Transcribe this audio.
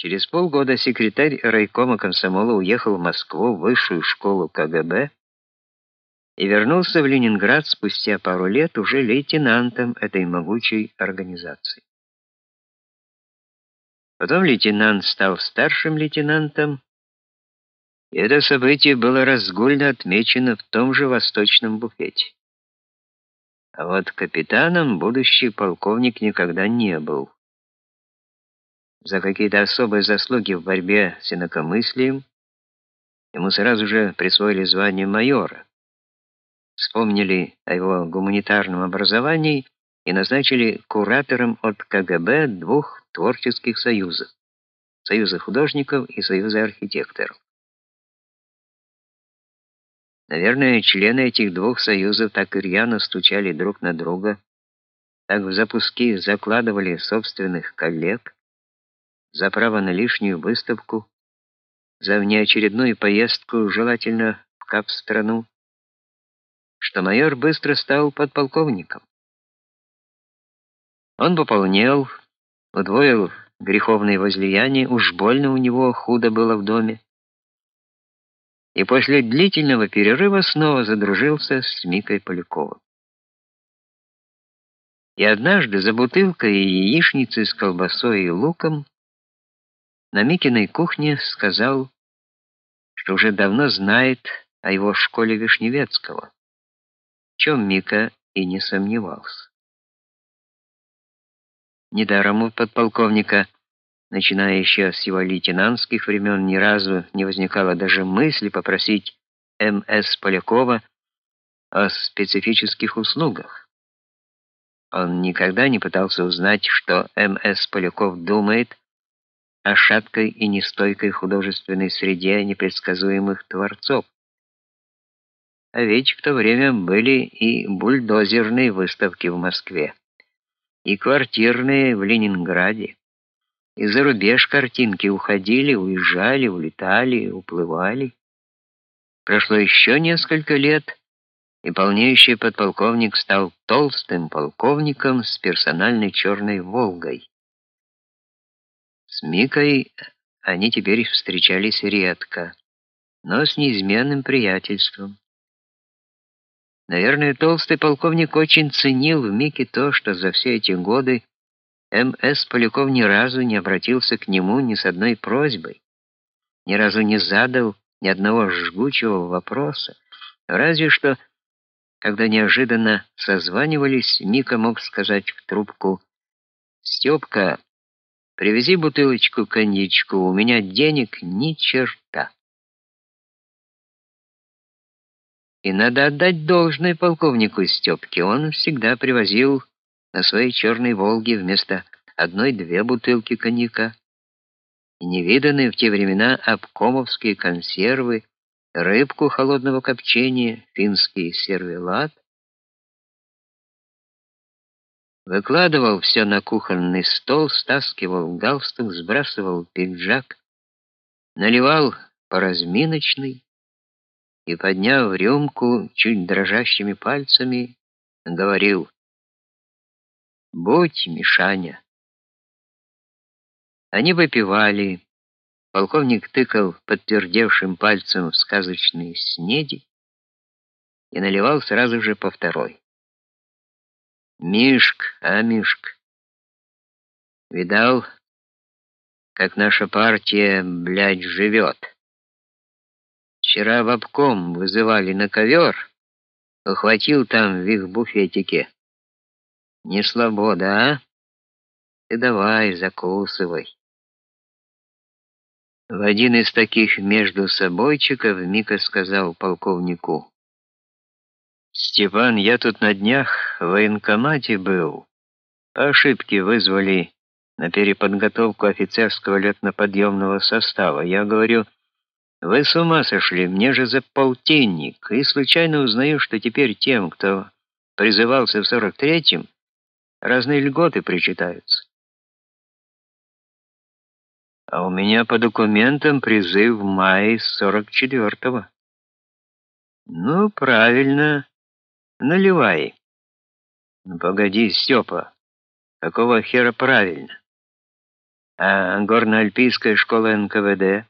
Через полгода секретарь райкома комсомола уехал в Москву в высшую школу КГБ и вернулся в Ленинград спустя пару лет уже лейтенантом этой могучей организации. Потом лейтенант стал старшим лейтенантом, и это событие было разгульно отмечено в том же восточном буфете. А вот капитаном будущий полковник никогда не был. За какие-то особые заслуги в борьбе с инакомыслием ему сразу же присвоили звание майора. Вспомнили о его гуманитарном образовании и назначили куратором от КГБ двух творческих союзов: Союза художников и Союза архитекторов. Наверное, члены этих двух союзов так рьяно стучали друг на друга, так в запуски закладывали собственных коллег, за право на лишнюю выставку, за внеочередную поездку, желательно в кап-страну, что майор быстро стал подполковником. Он пополнел, удвоил греховные возлияния, уж больно у него худо было в доме. И после длительного перерыва снова задружился с Микой Поляковым. И однажды за бутылкой яичницы с колбасой и луком на Микиной кухне сказал, что уже давно знает о его школе Вишневецкого, в чем Мика и не сомневался. Недаром у подполковника, начиная еще с его лейтенантских времен, ни разу не возникало даже мысли попросить М.С. Полякова о специфических услугах. Он никогда не пытался узнать, что М.С. Поляков думает о шаткой и нестойкой художественной среде непредсказуемых творцов. А ведь в то время были и бульдозерные выставки в Москве, и квартирные в Ленинграде. И за рубеж картинки уходили, уезжали, улетали, уплывали. Прошло еще несколько лет, и полнеющий подполковник стал толстым полковником с персональной черной «Волгой». С Микой они теперь встречались редко, но с неизменным приятельством. Наверное, толстый полковник очень ценил в Мике то, что за все эти годы М.С. Поляков ни разу не обратился к нему ни с одной просьбой, ни разу не задал ни одного жгучего вопроса, разве что, когда неожиданно созванивались, Мика мог сказать в трубку «Степка, Привези бутылочку коньячку, у меня денег ни черта. И надо отдать должное полковнику Степке. Он всегда привозил на своей черной «Волге» вместо одной-две бутылки коньяка. И невиданные в те времена обкомовские консервы, рыбку холодного копчения, финский сервелат, Выкладывал все на кухонный стол, стаскивал галстук, сбрасывал пиджак, наливал по разминочной и, подняв рюмку чуть дрожащими пальцами, говорил «Будь, Мишаня». Они выпивали, полковник тыкал подтвердевшим пальцем в сказочные снеди и наливал сразу же по второй. Мишк, а Мишк, видал, как наша партия, блядь, живет? Вчера в обком вызывали на ковер, ухватил там в их буфетике. Не слабо, да? Ты давай, закусывай. В один из таких между собойчиков Мика сказал полковнику: Степан, я тут на днях в военкомате был. По ошибке вызвали на переподготовку офицерского летно-подъемного состава. Я говорю, вы с ума сошли, мне же за полтинник. И случайно узнаю, что теперь тем, кто призывался в 43-м, разные льготы причитаются. А у меня по документам призыв в мае 44-го. Ну, правильно. Наливай. Ну погоди, Степа. Какого хера правильно? А горно-альпийская школа НКВД